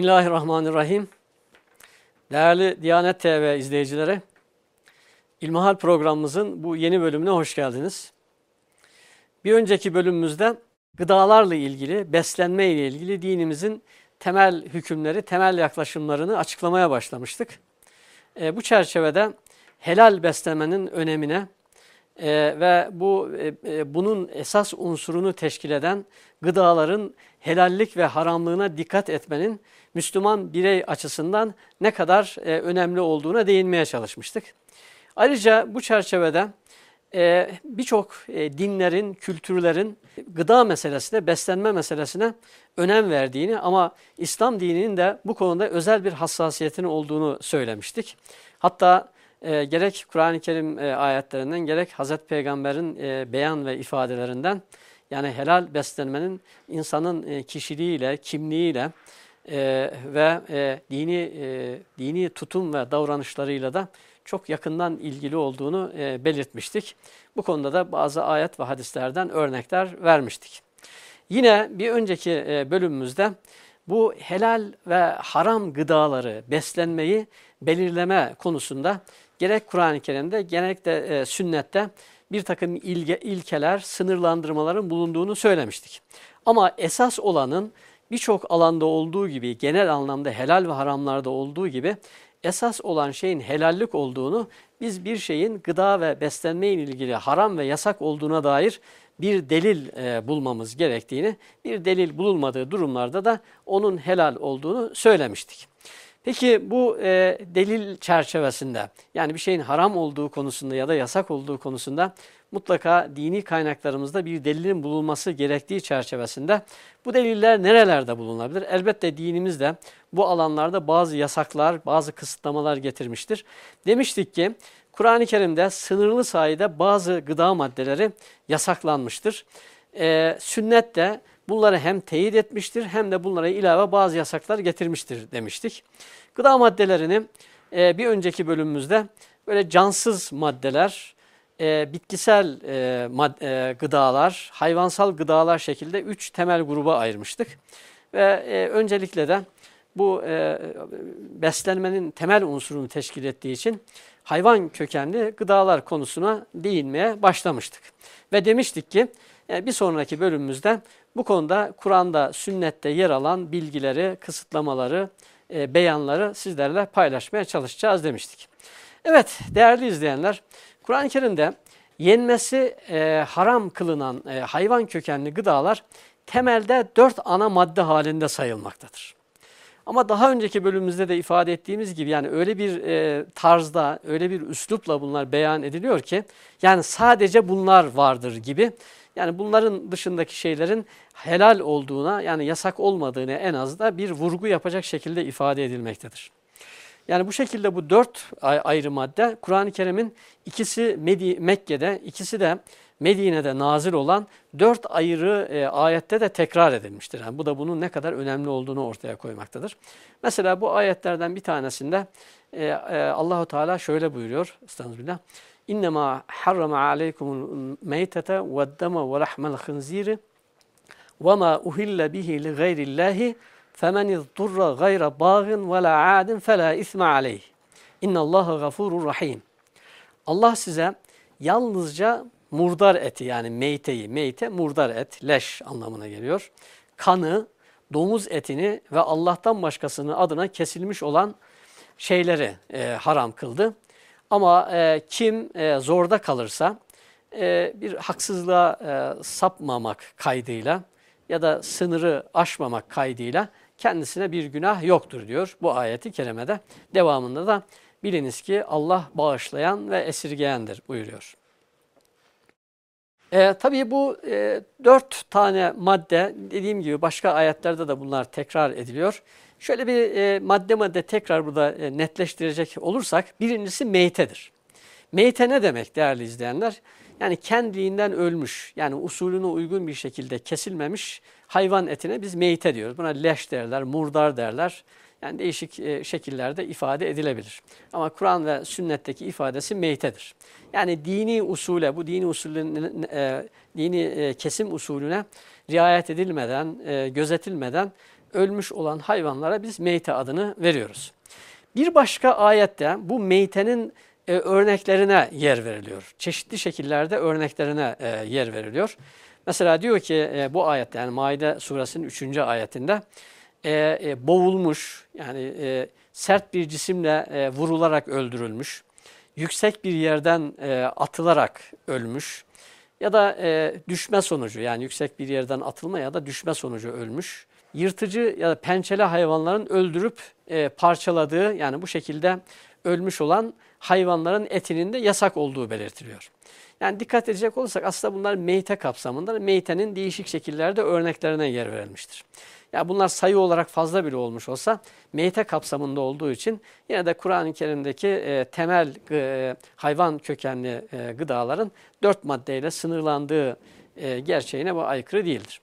Bismillahirrahmanirrahim. Değerli Diyanet TV izleyicileri, İlmihal programımızın bu yeni bölümüne hoş geldiniz. Bir önceki bölümümüzde gıdalarla ilgili, beslenme ile ilgili dinimizin temel hükümleri, temel yaklaşımlarını açıklamaya başlamıştık. E, bu çerçevede helal beslemenin önemine e, ve bu e, e, bunun esas unsurunu teşkil eden gıdaların helallik ve haramlığına dikkat etmenin Müslüman birey açısından ne kadar e, önemli olduğuna değinmeye çalışmıştık. Ayrıca bu çerçevede e, birçok e, dinlerin, kültürlerin gıda meselesine, beslenme meselesine önem verdiğini ama İslam dininin de bu konuda özel bir hassasiyetinin olduğunu söylemiştik. Hatta e, gerek Kur'an-ı Kerim e, ayetlerinden gerek Hazreti Peygamber'in e, beyan ve ifadelerinden yani helal beslenmenin insanın e, kişiliğiyle, kimliğiyle e, ve e, dini e, dini tutum ve davranışlarıyla da çok yakından ilgili olduğunu e, belirtmiştik. Bu konuda da bazı ayet ve hadislerden örnekler vermiştik. Yine bir önceki e, bölümümüzde bu helal ve haram gıdaları, beslenmeyi belirleme konusunda gerek Kur'an-ı Kerim'de gerek de e, sünnette bir takım ilge, ilkeler, sınırlandırmaların bulunduğunu söylemiştik. Ama esas olanın birçok alanda olduğu gibi, genel anlamda helal ve haramlarda olduğu gibi esas olan şeyin helallik olduğunu, biz bir şeyin gıda ve beslenme ile ilgili haram ve yasak olduğuna dair bir delil e, bulmamız gerektiğini, bir delil bulunmadığı durumlarda da onun helal olduğunu söylemiştik. Peki bu e, delil çerçevesinde yani bir şeyin haram olduğu konusunda ya da yasak olduğu konusunda mutlaka dini kaynaklarımızda bir delilin bulunması gerektiği çerçevesinde bu deliller nerelerde bulunabilir? Elbette dinimiz de bu alanlarda bazı yasaklar, bazı kısıtlamalar getirmiştir. Demiştik ki Kur'an-ı Kerim'de sınırlı sayıda bazı gıda maddeleri yasaklanmıştır. Ee, sünnet de bunları hem teyit etmiştir hem de bunlara ilave bazı yasaklar getirmiştir demiştik. Gıda maddelerini e, bir önceki bölümümüzde böyle cansız maddeler, e, bitkisel e, mad, e, gıdalar, hayvansal gıdalar şekilde üç temel gruba ayırmıştık. Ve e, öncelikle de bu e, beslenmenin temel unsurunu teşkil ettiği için hayvan kökenli gıdalar konusuna değinmeye başlamıştık. Ve demiştik ki e, bir sonraki bölümümüzde bu konuda Kur'an'da, sünnette yer alan bilgileri, kısıtlamaları, e, beyanları sizlerle paylaşmaya çalışacağız demiştik. Evet değerli izleyenler, Kur'an-ı Kerim'de yenmesi e, haram kılınan e, hayvan kökenli gıdalar temelde dört ana madde halinde sayılmaktadır. Ama daha önceki bölümümüzde de ifade ettiğimiz gibi yani öyle bir e, tarzda, öyle bir üslupla bunlar beyan ediliyor ki yani sadece bunlar vardır gibi. Yani bunların dışındaki şeylerin helal olduğuna yani yasak olmadığını en az da bir vurgu yapacak şekilde ifade edilmektedir. Yani bu şekilde bu dört ayrı madde Kur'an-ı Kerim'in ikisi Medi Mekke'de, ikisi de Medine'de nazil olan dört ayrı e, ayette de tekrar edilmiştir. Yani bu da bunun ne kadar önemli olduğunu ortaya koymaktadır. Mesela bu ayetlerden bir tanesinde e, e, Allahu Teala şöyle buyuruyor. Estağfirullah. İnnemâ harrama aleykumul meytete ve'd-deme ve lahmel hınziri ve ma uhille bihi li gayrillâhi فَمَنِ اضْطُرَّ غَيْرَ بَاغٍ وَلَا عَادٍ فَلَا اِثْمَ عَلَيْهِ اِنَّ اللّٰهَ غَفُورٌ rahim. Allah size yalnızca murdar eti yani meyteyi, meyte murdar et, leş anlamına geliyor. Kanı, domuz etini ve Allah'tan başkasının adına kesilmiş olan şeyleri e, haram kıldı. Ama e, kim e, zorda kalırsa e, bir haksızlığa e, sapmamak kaydıyla ya da sınırı aşmamak kaydıyla kendisine bir günah yoktur diyor bu ayeti kerimede. Devamında da biliniz ki Allah bağışlayan ve esirgeyendir buyuruyor. E, tabii bu e, dört tane madde dediğim gibi başka ayetlerde de bunlar tekrar ediliyor. Şöyle bir e, madde madde tekrar burada e, netleştirecek olursak birincisi meytedir. Meyte ne demek değerli izleyenler? Yani kendiliğinden ölmüş yani usulüne uygun bir şekilde kesilmemiş hayvan etine biz meyte diyoruz. Buna leş derler, murdar derler. Yani değişik e, şekillerde ifade edilebilir. Ama Kur'an ve sünnetteki ifadesi meytedir. Yani dini usule, bu dini usulün, e, dini e, kesim usulüne riayet edilmeden, gözetilmeden ölmüş olan hayvanlara biz meyte adını veriyoruz. Bir başka ayette bu meytenin e, örneklerine yer veriliyor. Çeşitli şekillerde örneklerine e, yer veriliyor. Mesela diyor ki e, bu ayette yani Maide suresinin 3. ayetinde e, e, boğulmuş yani e, sert bir cisimle e, vurularak öldürülmüş, yüksek bir yerden e, atılarak ölmüş ya da e, düşme sonucu yani yüksek bir yerden atılma ya da düşme sonucu ölmüş. Yırtıcı ya da pençeli hayvanların öldürüp e, parçaladığı yani bu şekilde ölmüş olan hayvanların etinin de yasak olduğu belirtiliyor. Yani dikkat edecek olursak aslında bunlar meyte kapsamında meytenin değişik şekillerde örneklerine yer verilmiştir. Ya bunlar sayı olarak fazla bile olmuş olsa meyte kapsamında olduğu için yine de Kur'an-ı Kerim'deki e, temel e, hayvan kökenli e, gıdaların dört maddeyle sınırlandığı e, gerçeğine bu aykırı değildir.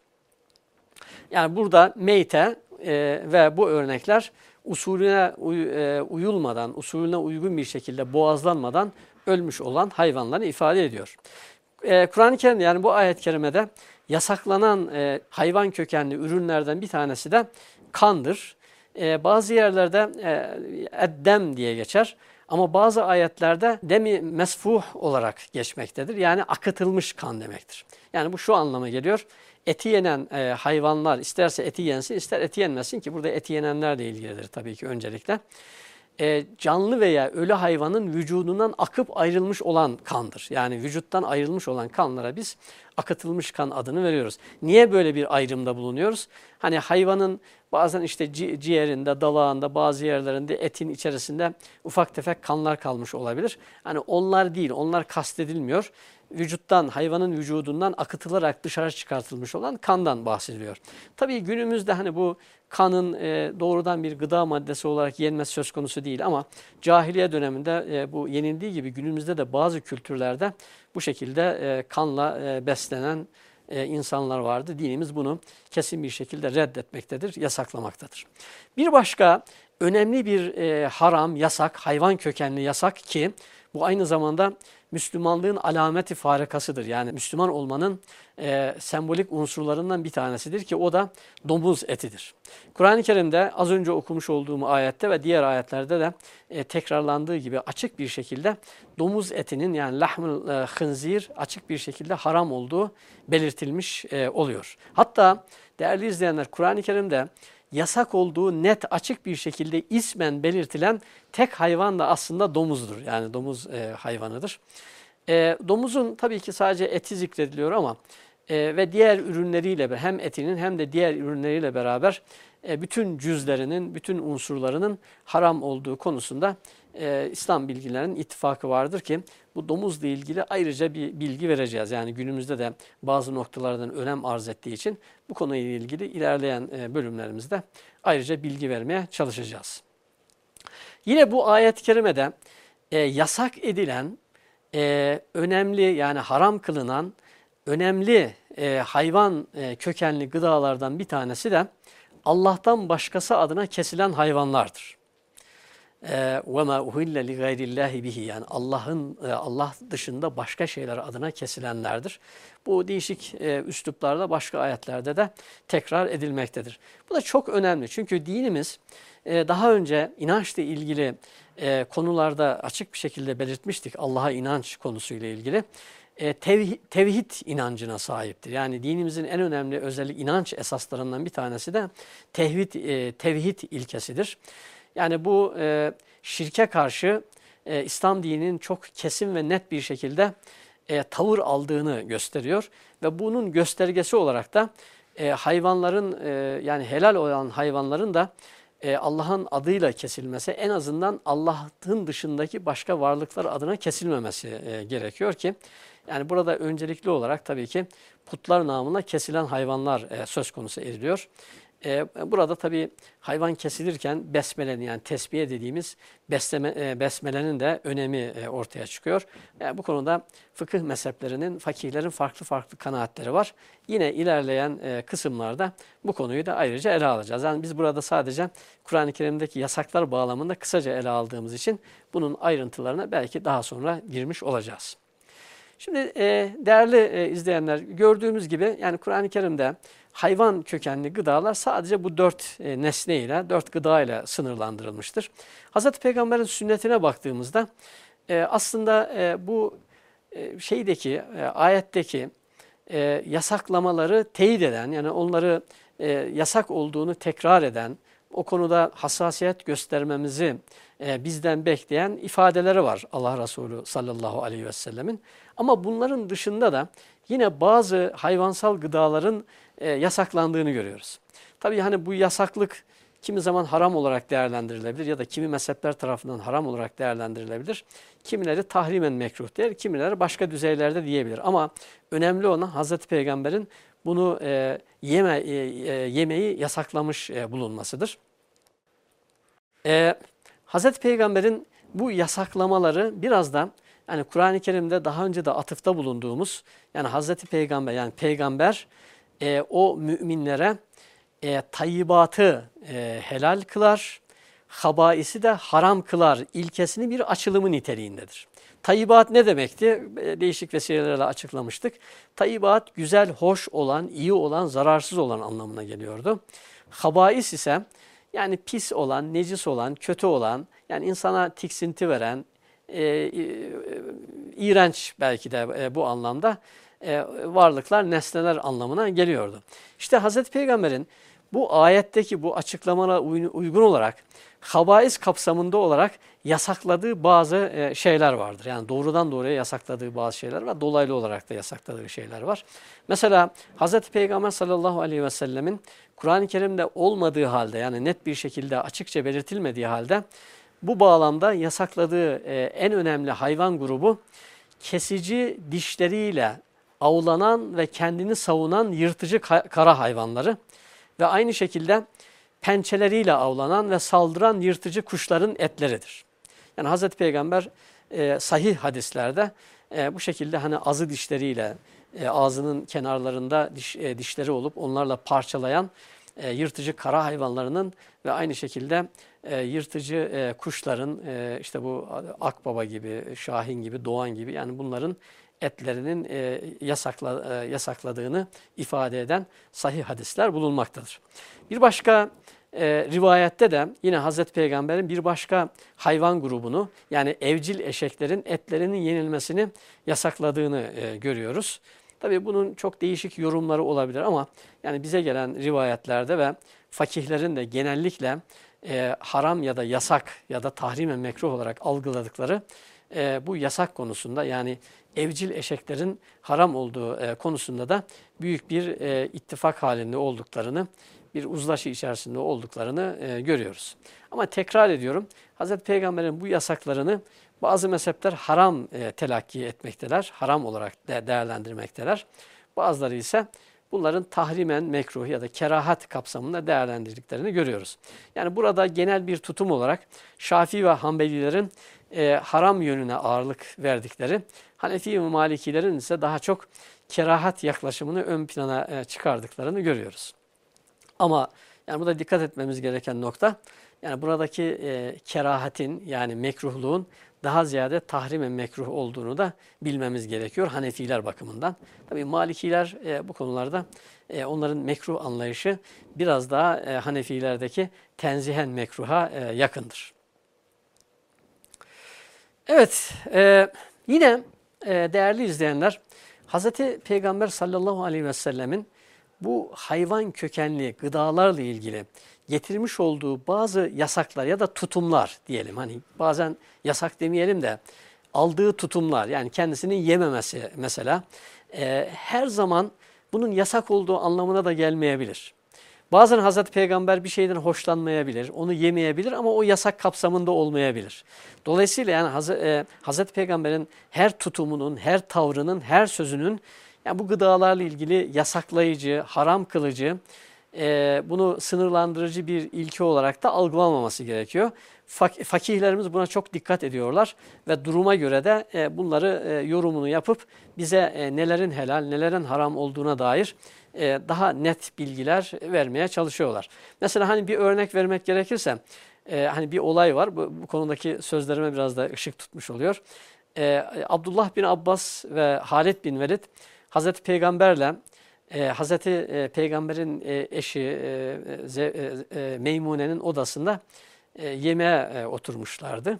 Yani burada meyte e, ve bu örnekler usulüne e, uyulmadan, usulüne uygun bir şekilde boğazlanmadan ölmüş olan hayvanları ifade ediyor. E, Kur'an-ı Kerim yani bu ayet-i kerimede yasaklanan e, hayvan kökenli ürünlerden bir tanesi de kandır. Bazı yerlerde eddem diye geçer. Ama bazı ayetlerde demi mesfuh olarak geçmektedir. Yani akıtılmış kan demektir. Yani bu şu anlama geliyor. Eti yenen e, hayvanlar isterse eti yensin ister eti yenmesin ki burada eti yenenlerle ilgilidir tabii ki öncelikle e, canlı veya ölü hayvanın vücudundan akıp ayrılmış olan kandır. Yani vücuttan ayrılmış olan kanlara biz akıtılmış kan adını veriyoruz. Niye böyle bir ayrımda bulunuyoruz? Hani hayvanın bazen işte ci ciğerinde, dalağında, bazı yerlerinde etin içerisinde ufak tefek kanlar kalmış olabilir. Hani onlar değil, onlar kastedilmiyor vücuttan, hayvanın vücudundan akıtılarak dışarı çıkartılmış olan kandan bahsediliyor. Tabii günümüzde hani bu kanın e, doğrudan bir gıda maddesi olarak yenmesi söz konusu değil ama cahiliye döneminde e, bu yenildiği gibi günümüzde de bazı kültürlerde bu şekilde e, kanla e, beslenen e, insanlar vardı. Dinimiz bunu kesin bir şekilde reddetmektedir, yasaklamaktadır. Bir başka önemli bir e, haram, yasak, hayvan kökenli yasak ki bu aynı zamanda Müslümanlığın alameti farikasıdır. Yani Müslüman olmanın e, sembolik unsurlarından bir tanesidir ki o da domuz etidir. Kur'an-ı Kerim'de az önce okumuş olduğum ayette ve diğer ayetlerde de e, tekrarlandığı gibi açık bir şekilde domuz etinin yani lahmül e, hınzir açık bir şekilde haram olduğu belirtilmiş e, oluyor. Hatta değerli izleyenler Kur'an-ı Kerim'de yasak olduğu net açık bir şekilde ismen belirtilen tek hayvan da aslında domuzdur. Yani domuz e, hayvanıdır. E, domuzun tabii ki sadece eti zikrediliyor ama e, ve diğer ürünleriyle hem etinin hem de diğer ürünleriyle beraber e, bütün cüzlerinin, bütün unsurlarının haram olduğu konusunda e, İslam bilgilerinin ittifakı vardır ki bu domuzla ilgili ayrıca bir bilgi vereceğiz. Yani günümüzde de bazı noktalardan önem arz ettiği için bu konuyla ilgili ilerleyen e, bölümlerimizde ayrıca bilgi vermeye çalışacağız. Yine bu ayet-i kerimede e, yasak edilen, e, önemli yani haram kılınan önemli e, hayvan e, kökenli gıdalardan bir tanesi de Allah'tan başkası adına kesilen hayvanlardır ve ma uhille li gayrillahi bihi yani Allah'ın e, Allah dışında başka şeyler adına kesilenlerdir. Bu değişik e, üsluplarda başka ayetlerde de tekrar edilmektedir. Bu da çok önemli çünkü dinimiz e, daha önce inançla ilgili konularda açık bir şekilde belirtmiştik Allah'a inanç konusuyla ilgili. Tevhid, inancına sahiptir. Yani dinimizin en önemli özellik inanç esaslarından bir tanesi de tevhid, tevhid ilkesidir. Yani bu e, şirke karşı e, İslam dininin çok kesin ve net bir şekilde e, tavır aldığını gösteriyor. Ve bunun göstergesi olarak da e, hayvanların e, yani helal olan hayvanların da e, Allah'ın adıyla kesilmesi en azından Allah'ın dışındaki başka varlıklar adına kesilmemesi e, gerekiyor ki yani burada öncelikli olarak tabii ki putlar namına kesilen hayvanlar e, söz konusu ediliyor. E, burada tabi hayvan kesilirken besmelenin yani tesbihe dediğimiz besleme, e, besmelenin de önemi e, ortaya çıkıyor. Yani bu konuda fıkıh mezheplerinin, fakihlerin farklı farklı kanaatleri var. Yine ilerleyen e, kısımlarda bu konuyu da ayrıca ele alacağız. Yani biz burada sadece Kur'an-ı Kerim'deki yasaklar bağlamında kısaca ele aldığımız için bunun ayrıntılarına belki daha sonra girmiş olacağız. Şimdi e, değerli e, izleyenler gördüğümüz gibi yani Kur'an-ı Kerim'de hayvan kökenli gıdalar sadece bu dört e, nesneyle, dört gıda ile sınırlandırılmıştır. Hz. Peygamber'in sünnetine baktığımızda e, aslında e, bu e, şeydeki, ayetteki yasaklamaları teyit eden, yani onları yasak olduğunu tekrar eden, o konuda hassasiyet göstermemizi bizden bekleyen ifadeleri var Allah Resulü sallallahu aleyhi ve sellemin. Ama bunların dışında da yine bazı hayvansal gıdaların e, yasaklandığını görüyoruz. Tabii hani bu yasaklık kimi zaman haram olarak değerlendirilebilir ya da kimi mezhepler tarafından haram olarak değerlendirilebilir. Kimileri tahrimen mekruh der, kimileri başka düzeylerde diyebilir. Ama önemli olan Hazreti Peygamber'in bunu e, yeme, e, e, yemeği yasaklamış e, bulunmasıdır. E, Hazreti Peygamber'in bu yasaklamaları biraz da yani Kur'an-ı Kerim'de daha önce de atıfta bulunduğumuz yani Hazreti Peygamber yani peygamber e, o müminlere e, tayyibatı e, helal kılar, habaisi de haram kılar ilkesini bir açılımı niteliğindedir. Tayyibat ne demekti? E, değişik vesilelerle açıklamıştık. Tayyibat güzel, hoş olan, iyi olan, zararsız olan anlamına geliyordu. Habais ise yani pis olan, necis olan, kötü olan, yani insana tiksinti veren, e, e, iğrenç belki de e, bu anlamda e, varlıklar, nesneler anlamına geliyordu. İşte Hazreti Peygamber'in bu ayetteki bu açıklamalara uygun olarak habais kapsamında olarak yasakladığı bazı e, şeyler vardır. Yani doğrudan doğruya yasakladığı bazı şeyler var. Dolaylı olarak da yasakladığı şeyler var. Mesela Hz. Peygamber sallallahu aleyhi ve sellemin Kur'an-ı Kerim'de olmadığı halde yani net bir şekilde açıkça belirtilmediği halde bu bağlamda yasakladığı e, en önemli hayvan grubu kesici dişleriyle avlanan ve kendini savunan yırtıcı kara hayvanları ve aynı şekilde pençeleriyle avlanan ve saldıran yırtıcı kuşların etleridir. Yani Hazreti Peygamber e, sahih hadislerde e, bu şekilde hani azı dişleriyle e, ağzının kenarlarında diş, e, dişleri olup onlarla parçalayan e, yırtıcı kara hayvanlarının ve aynı şekilde e, yırtıcı e, kuşların e, işte bu akbaba gibi, şahin gibi, doğan gibi yani bunların etlerinin e, yasakla, e, yasakladığını ifade eden sahih hadisler bulunmaktadır. Bir başka e, rivayette de yine Hazreti Peygamber'in bir başka hayvan grubunu yani evcil eşeklerin etlerinin yenilmesini yasakladığını e, görüyoruz. Tabii bunun çok değişik yorumları olabilir ama yani bize gelen rivayetlerde ve fakihlerin de genellikle e, haram ya da yasak ya da tahrimen mekruh olarak algıladıkları e, bu yasak konusunda yani evcil eşeklerin haram olduğu e, konusunda da büyük bir e, ittifak halinde olduklarını, bir uzlaşı içerisinde olduklarını e, görüyoruz. Ama tekrar ediyorum, Hz. Peygamber'in bu yasaklarını bazı mezhepler haram telakki etmekteler, haram olarak de değerlendirmekteler. Bazıları ise bunların tahrimen mekruh ya da kerahat kapsamında değerlendirdiklerini görüyoruz. Yani burada genel bir tutum olarak Şafii ve Hanbelilerin e, haram yönüne ağırlık verdikleri, Hanefi ve Malikilerin ise daha çok kerahat yaklaşımını ön plana e, çıkardıklarını görüyoruz. Ama yani burada dikkat etmemiz gereken nokta, yani buradaki e, kerahatin yani mekruhluğun daha ziyade tahrimen mekruh olduğunu da bilmemiz gerekiyor Hanefiler bakımından. Tabi Malikiler e, bu konularda e, onların mekruh anlayışı biraz daha e, Hanefilerdeki tenzihen mekruha e, yakındır. Evet, e, yine e, değerli izleyenler, Hz. Peygamber sallallahu aleyhi ve sellemin bu hayvan kökenli gıdalarla ilgili getirmiş olduğu bazı yasaklar ya da tutumlar diyelim. Hani bazen yasak demeyelim de aldığı tutumlar yani kendisinin yememesi mesela e, her zaman bunun yasak olduğu anlamına da gelmeyebilir. Bazen Hazreti Peygamber bir şeyden hoşlanmayabilir, onu yemeyebilir ama o yasak kapsamında olmayabilir. Dolayısıyla yani e, Hazreti Peygamber'in her tutumunun, her tavrının, her sözünün yani bu gıdalarla ilgili yasaklayıcı, haram kılıcı, e, bunu sınırlandırıcı bir ilke olarak da algılanmaması gerekiyor. Fak fakihlerimiz buna çok dikkat ediyorlar ve duruma göre de e, bunları e, yorumunu yapıp bize e, nelerin helal, nelerin haram olduğuna dair e, daha net bilgiler vermeye çalışıyorlar. Mesela hani bir örnek vermek gerekirse, e, hani bir olay var, bu, bu konudaki sözlerime biraz da ışık tutmuş oluyor. E, Abdullah bin Abbas ve Halid bin Velid, Hazreti Peygamberle e, Hazreti e, Peygamber'in e, eşi e, e, e, Meymune'nin odasında e, yemeğe e, oturmuşlardı.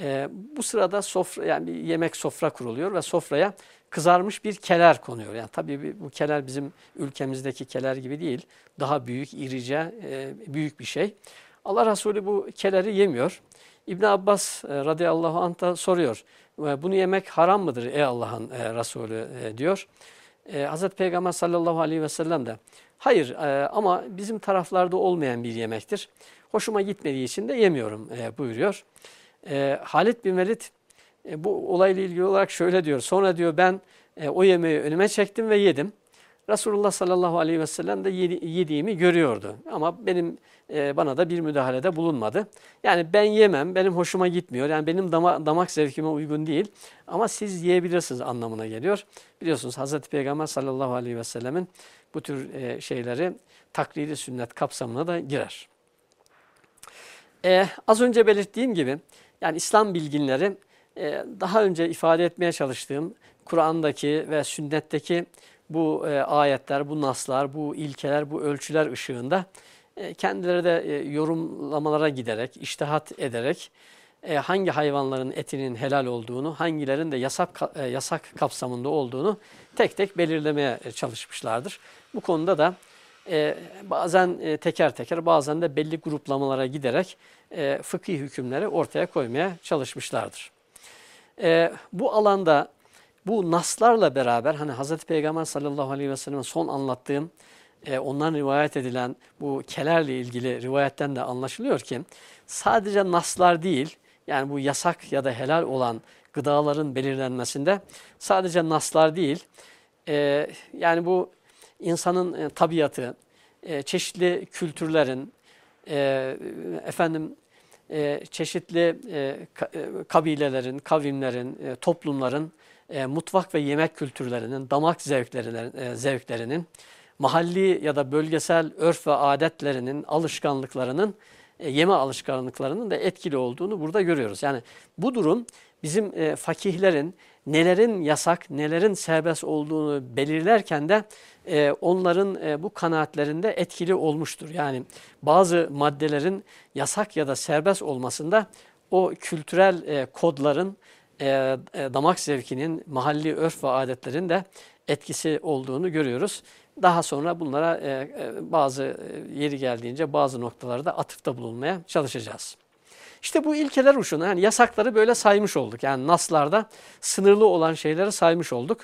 E, bu sırada sofra yani bir yemek sofra kuruluyor ve sofraya kızarmış bir keler konuyor. Yani tabii bu keler bizim ülkemizdeki keler gibi değil. Daha büyük, irice, e, büyük bir şey. Allah Resulü bu keleri yemiyor. İbn Abbas e, radıyallahu anh da soruyor. Bunu yemek haram mıdır ey Allah'ın e, Resulü e, diyor. E, Hazreti Peygamber sallallahu aleyhi ve sellem de hayır e, ama bizim taraflarda olmayan bir yemektir. Hoşuma gitmediği için de yemiyorum e, buyuruyor. E, Halid bin Velid e, bu olayla ilgili olarak şöyle diyor. Sonra diyor ben e, o yemeği önüme çektim ve yedim. Resulullah sallallahu aleyhi ve sellem de yediğimi görüyordu. Ama benim e, bana da bir müdahalede bulunmadı. Yani ben yemem, benim hoşuma gitmiyor. Yani benim dama, damak zevkime uygun değil. Ama siz yiyebilirsiniz anlamına geliyor. Biliyorsunuz Hazreti Peygamber sallallahu aleyhi ve sellemin bu tür e, şeyleri taklidi sünnet kapsamına da girer. E, az önce belirttiğim gibi yani İslam bilginleri e, daha önce ifade etmeye çalıştığım Kur'an'daki ve sünnetteki bu e, ayetler, bu naslar, bu ilkeler, bu ölçüler ışığında e, kendileri de e, yorumlamalara giderek, iştihat ederek e, hangi hayvanların etinin helal olduğunu, hangilerin de yasak e, yasak kapsamında olduğunu tek tek belirlemeye e, çalışmışlardır. Bu konuda da e, bazen e, teker teker, bazen de belli gruplamalara giderek e, fıkhi hükümleri ortaya koymaya çalışmışlardır. E, bu alanda bu naslarla beraber hani Hazreti Peygamber sallallahu aleyhi ve sellem'in son anlattığım e, ondan rivayet edilen bu kelerle ilgili rivayetten de anlaşılıyor ki sadece naslar değil yani bu yasak ya da helal olan gıdaların belirlenmesinde sadece naslar değil e, yani bu insanın e, tabiatı, e, çeşitli kültürlerin, e, efendim e, çeşitli e, e, kabilelerin, kavimlerin, e, toplumların e, mutfak ve yemek kültürlerinin, damak zevklerinin, e, zevklerinin, mahalli ya da bölgesel örf ve adetlerinin, alışkanlıklarının, e, yeme alışkanlıklarının da etkili olduğunu burada görüyoruz. Yani bu durum bizim e, fakihlerin nelerin yasak, nelerin serbest olduğunu belirlerken de e, onların e, bu kanaatlerinde etkili olmuştur. Yani bazı maddelerin yasak ya da serbest olmasında o kültürel e, kodların, e, e, damak zevkinin, mahalli örf ve adetlerin de etkisi olduğunu görüyoruz. Daha sonra bunlara e, e, bazı e, yeri geldiğince bazı noktalarda atıfta bulunmaya çalışacağız. İşte bu ilkeler uçuna yani yasakları böyle saymış olduk. Yani naslarda sınırlı olan şeyleri saymış olduk.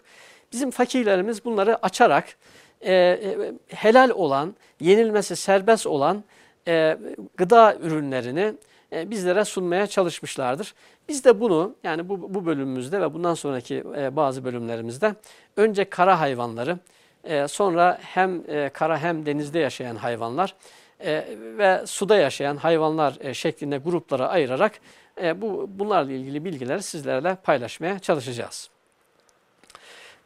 Bizim fakirlerimiz bunları açarak e, e, helal olan, yenilmesi serbest olan e, gıda ürünlerini bizlere sunmaya çalışmışlardır. Biz de bunu yani bu, bu bölümümüzde ve bundan sonraki e, bazı bölümlerimizde önce kara hayvanları, e, sonra hem e, kara hem denizde yaşayan hayvanlar e, ve suda yaşayan hayvanlar e, şeklinde gruplara ayırarak e, bu bunlarla ilgili bilgileri sizlerle paylaşmaya çalışacağız.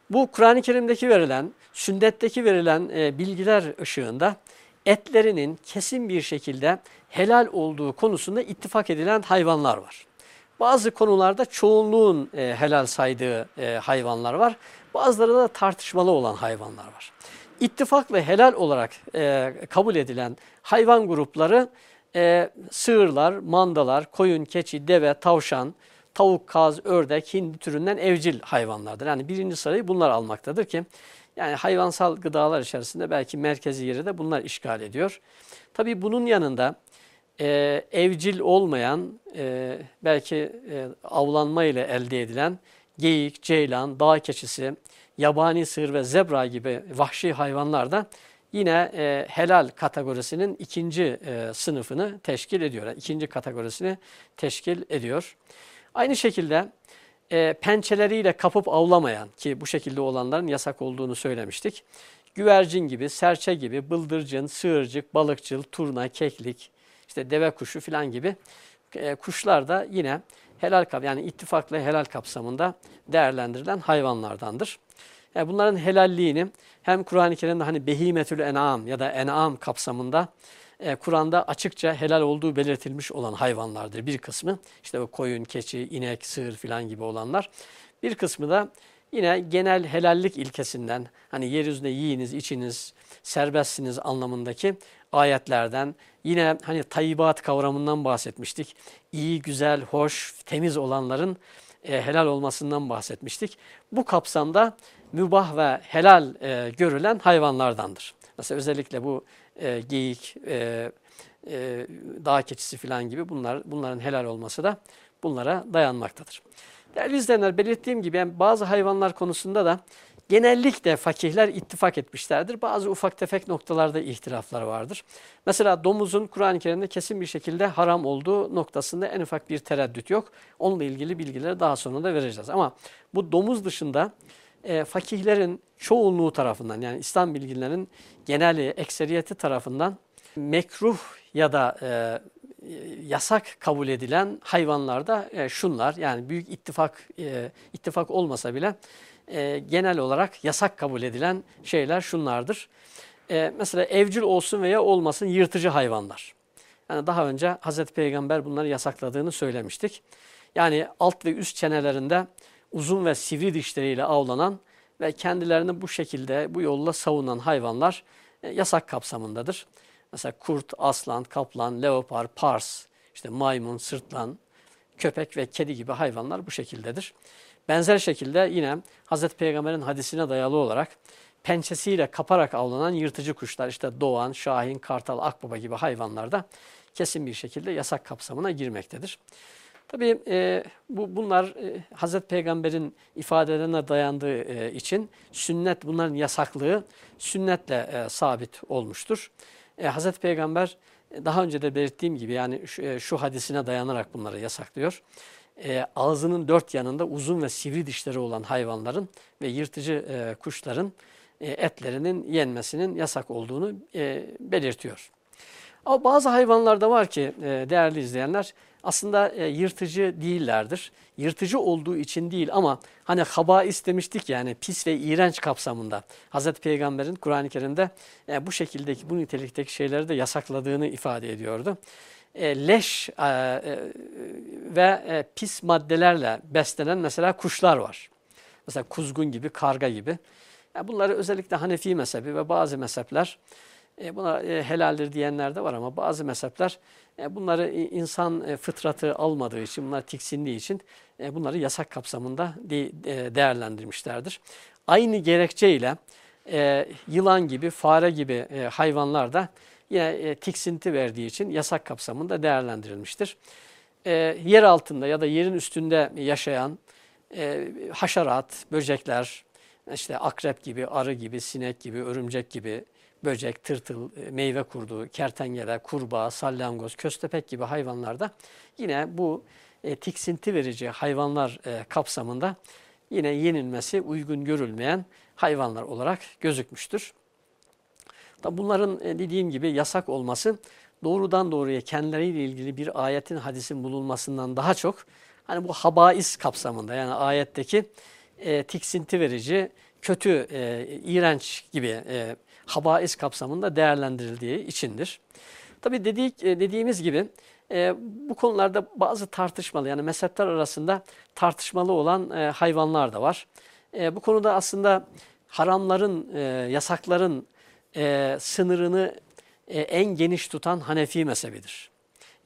Bu Kur'an-ı Kerim'deki verilen, sünnetteki verilen e, bilgiler ışığında etlerinin kesin bir şekilde helal olduğu konusunda ittifak edilen hayvanlar var. Bazı konularda çoğunluğun e, helal saydığı e, hayvanlar var. Bazıları da tartışmalı olan hayvanlar var. İttifakla helal olarak e, kabul edilen hayvan grupları e, sığırlar, mandalar, koyun, keçi, deve, tavşan, tavuk, kaz, ördek, hindi türünden evcil hayvanlardır. Yani birinci sırayı bunlar almaktadır ki yani hayvansal gıdalar içerisinde belki merkezi yeri de bunlar işgal ediyor. Tabii bunun yanında e, evcil olmayan, e, belki e, avlanma ile elde edilen geyik, ceylan, dağ keçisi, yabani sığır ve zebra gibi vahşi hayvanlar da yine e, helal kategorisinin ikinci e, sınıfını teşkil ediyor. Yani ikinci kategorisini teşkil ediyor. Aynı şekilde e, pençeleriyle kapıp avlamayan ki bu şekilde olanların yasak olduğunu söylemiştik. Güvercin gibi, serçe gibi, bıldırcın, sığırcık, balıkçıl, turna, keklik, işte deve kuşu filan gibi e, kuşlar da yine helal yani ittifakla helal kapsamında değerlendirilen hayvanlardandır. Yani bunların helalliğini hem Kur'an-ı Kerim'de hani behimetül en'am ya da en'am kapsamında e, Kur'an'da açıkça helal olduğu belirtilmiş olan hayvanlardır bir kısmı. İşte o koyun, keçi, inek, sığır filan gibi olanlar. Bir kısmı da yine genel helallik ilkesinden hani yeryüzünde yiyiniz, içiniz, serbestsiniz anlamındaki ayetlerden yine hani tayyibat kavramından bahsetmiştik. İyi, güzel, hoş, temiz olanların e, helal olmasından bahsetmiştik. Bu kapsamda mübah ve helal e, görülen hayvanlardandır. Mesela özellikle bu e, geyik, e, e, dağ keçisi falan gibi bunlar bunların helal olması da bunlara dayanmaktadır. Değerli izleyenler belirttiğim gibi yani bazı hayvanlar konusunda da genellikle fakihler ittifak etmişlerdir. Bazı ufak tefek noktalarda ihtilaflar vardır. Mesela domuzun Kur'an-ı Kerim'de kesin bir şekilde haram olduğu noktasında en ufak bir tereddüt yok. Onunla ilgili bilgileri daha sonra da vereceğiz. Ama bu domuz dışında e, fakihlerin çoğunluğu tarafından yani İslam bilgilerinin geneli, ekseriyeti tarafından mekruh ya da e, yasak kabul edilen hayvanlarda e, şunlar yani büyük ittifak e, ittifak olmasa bile e, genel olarak yasak kabul edilen şeyler şunlardır. E, mesela evcil olsun veya olmasın yırtıcı hayvanlar. Yani daha önce Hazreti Peygamber bunları yasakladığını söylemiştik. Yani alt ve üst çenelerinde uzun ve sivri dişleriyle avlanan ve kendilerini bu şekilde bu yolla savunan hayvanlar e, yasak kapsamındadır. Mesela kurt, aslan, kaplan, leopar, pars, işte maymun, sırtlan, köpek ve kedi gibi hayvanlar bu şekildedir. Benzer şekilde yine Hazreti Peygamber'in hadisine dayalı olarak pençesiyle kaparak avlanan yırtıcı kuşlar işte doğan, şahin, kartal, akbaba gibi hayvanlar da kesin bir şekilde yasak kapsamına girmektedir. Tabii e, bu bunlar e, Hazreti Peygamber'in ifadelerine dayandığı e, için sünnet bunların yasaklığı sünnetle e, sabit olmuştur. E, Hazreti Peygamber e, daha önce de belirttiğim gibi yani şu, e, şu hadisine dayanarak bunları yasaklıyor. E, ağzının dört yanında uzun ve sivri dişleri olan hayvanların ve yırtıcı e, kuşların e, etlerinin yenmesinin yasak olduğunu e, belirtiyor. Ama bazı hayvanlarda var ki e, değerli izleyenler aslında e, yırtıcı değillerdir. Yırtıcı olduğu için değil ama hani haba istemiştik yani pis ve iğrenç kapsamında. Hazreti Peygamber'in Kur'an-ı Kerim'de e, bu şekildeki bu nitelikteki şeyleri de yasakladığını ifade ediyordu. E, leş ve pis maddelerle beslenen mesela kuşlar var. Mesela kuzgun gibi, karga gibi. Bunları özellikle Hanefi mezhebi ve bazı mezhepler buna e, helaldir diyenler de var ama bazı mezhepler e, bunları insan e, fıtratı almadığı için, bunlar tiksindiği için e, bunları yasak kapsamında değerlendirmişlerdir. Aynı gerekçeyle yılan gibi, fare gibi hayvanlar da yine tiksinti verdiği için yasak kapsamında değerlendirilmiştir. Yer altında ya da yerin üstünde yaşayan haşerat, böcekler, işte akrep gibi, arı gibi, sinek gibi, örümcek gibi, böcek, tırtıl, e, meyve kurdu, kertenkele, kurbağa, salyangoz, köstebek gibi hayvanlarda yine bu e, tiksinti verici hayvanlar e, kapsamında yine yenilmesi uygun görülmeyen hayvanlar olarak gözükmüştür. Tabi bunların e, dediğim gibi yasak olması doğrudan doğruya kendileriyle ilgili bir ayetin, hadisin bulunmasından daha çok hani bu habais kapsamında yani ayetteki e, tiksinti verici, kötü, e, iğrenç gibi e, habais kapsamında değerlendirildiği içindir. Tabi dedik, e, dediğimiz gibi e, bu konularda bazı tartışmalı yani mezhepler arasında tartışmalı olan e, hayvanlar da var. E, bu konuda aslında haramların, e, yasakların e, sınırını e, en geniş tutan Hanefi mezhebidir.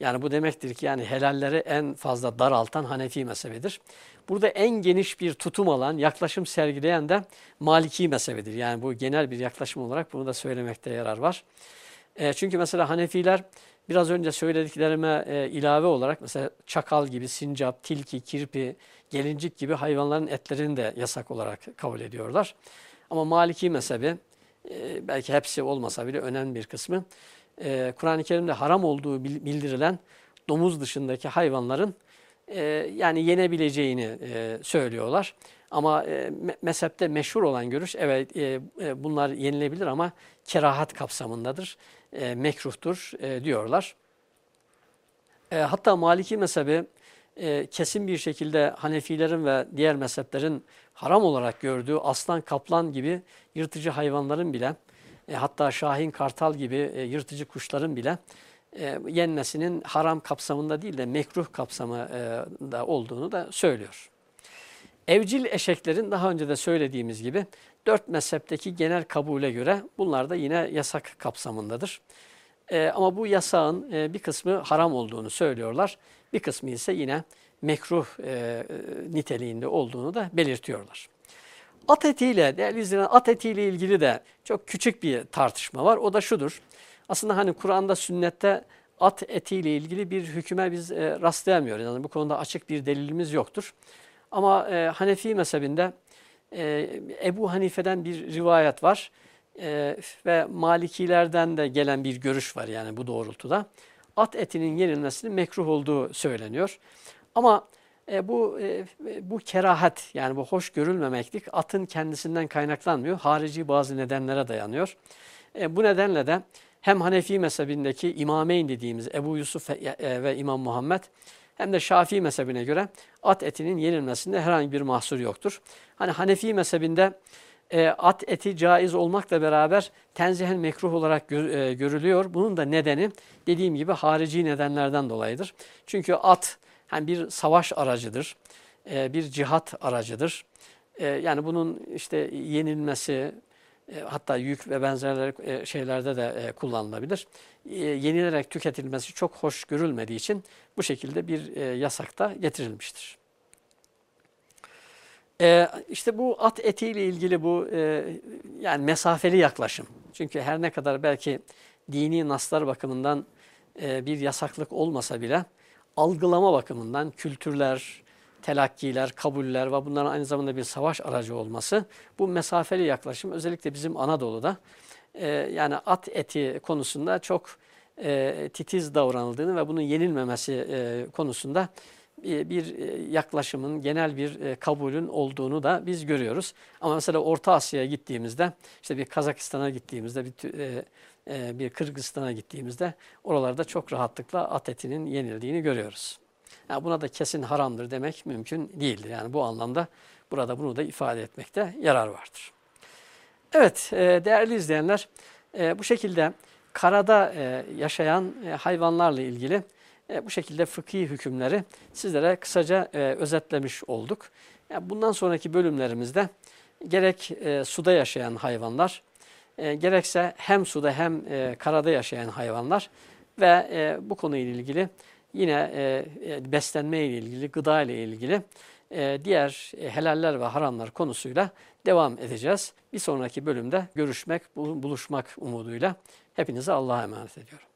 Yani bu demektir ki yani helalleri en fazla daraltan Hanefi mezhebidir. Burada en geniş bir tutum alan, yaklaşım sergileyen de Maliki mezhebidir. Yani bu genel bir yaklaşım olarak bunu da söylemekte yarar var. E, çünkü mesela Hanefiler biraz önce söylediklerime e, ilave olarak mesela çakal gibi, sincap, tilki, kirpi, gelincik gibi hayvanların etlerini de yasak olarak kabul ediyorlar. Ama Maliki mezhebi e, belki hepsi olmasa bile önemli bir kısmı e, Kur'an-ı Kerim'de haram olduğu bildirilen domuz dışındaki hayvanların e, yani yenebileceğini e, söylüyorlar. Ama e, mezhepte meşhur olan görüş evet e, e, bunlar yenilebilir ama kerahat kapsamındadır, e, mekruhtur e, diyorlar. E, hatta Maliki mezhebi e, kesin bir şekilde Hanefilerin ve diğer mezheplerin haram olarak gördüğü aslan, kaplan gibi yırtıcı hayvanların bile e, hatta şahin, kartal gibi e, yırtıcı kuşların bile e, yenmesinin haram kapsamında değil de mekruh kapsamında olduğunu da söylüyor. Evcil eşeklerin daha önce de söylediğimiz gibi dört mezhepteki genel kabule göre bunlar da yine yasak kapsamındadır. E, ama bu yasağın e, bir kısmı haram olduğunu söylüyorlar. Bir kısmı ise yine mekruh e, niteliğinde olduğunu da belirtiyorlar. At etiyle, değerli izleyenler, at etiyle ilgili de çok küçük bir tartışma var. O da şudur. Aslında hani Kur'an'da, sünnette at etiyle ilgili bir hüküme biz e, rastlayamıyoruz. Yani bu konuda açık bir delilimiz yoktur. Ama e, Hanefi mezhebinde e, Ebu Hanife'den bir rivayet var. E, ve Malikilerden de gelen bir görüş var yani bu doğrultuda. At etinin yenilmesinin mekruh olduğu söyleniyor. Ama e, bu e, bu kerahat yani bu hoş görülmemeklik atın kendisinden kaynaklanmıyor. Harici bazı nedenlere dayanıyor. E, bu nedenle de hem Hanefi mezhebindeki İmameyn dediğimiz Ebu Yusuf ve, e, İmam Muhammed hem de Şafii mezhebine göre at etinin yenilmesinde herhangi bir mahsur yoktur. Hani Hanefi mezhebinde e, at eti caiz olmakla beraber tenzihen mekruh olarak gör, e, görülüyor. Bunun da nedeni dediğim gibi harici nedenlerden dolayıdır. Çünkü at yani bir savaş aracıdır, e, bir cihat aracıdır. E, yani bunun işte yenilmesi, e, hatta yük ve benzerleri şeylerde de kullanılabilir. Yenilerek tüketilmesi çok hoş görülmediği için bu şekilde bir yasakta getirilmiştir. İşte bu at etiyle ilgili bu yani mesafeli yaklaşım. Çünkü her ne kadar belki dini naslar bakımından bir yasaklık olmasa bile algılama bakımından kültürler, telakkiler, kabuller ve bunların aynı zamanda bir savaş aracı olması bu mesafeli yaklaşım özellikle bizim Anadolu'da e, yani at eti konusunda çok e, titiz davranıldığını ve bunun yenilmemesi e, konusunda e, bir yaklaşımın, genel bir e, kabulün olduğunu da biz görüyoruz. Ama mesela Orta Asya'ya gittiğimizde, işte bir Kazakistan'a gittiğimizde, bir, e, bir Kırgızistan'a gittiğimizde oralarda çok rahatlıkla at etinin yenildiğini görüyoruz. Yani buna da kesin haramdır demek mümkün değildir. Yani bu anlamda burada bunu da ifade etmekte yarar vardır. Evet değerli izleyenler bu şekilde karada yaşayan hayvanlarla ilgili e, bu şekilde fıkhi hükümleri sizlere kısaca e, özetlemiş olduk. Bundan sonraki bölümlerimizde gerek e, suda yaşayan hayvanlar, e, gerekse hem suda hem e, karada yaşayan hayvanlar ve e, bu konuyla ilgili yine e, e beslenme ile ilgili, gıda ile ilgili e, diğer e, helaller ve haramlar konusuyla devam edeceğiz. Bir sonraki bölümde görüşmek, buluşmak umuduyla hepinize Allah'a emanet ediyorum.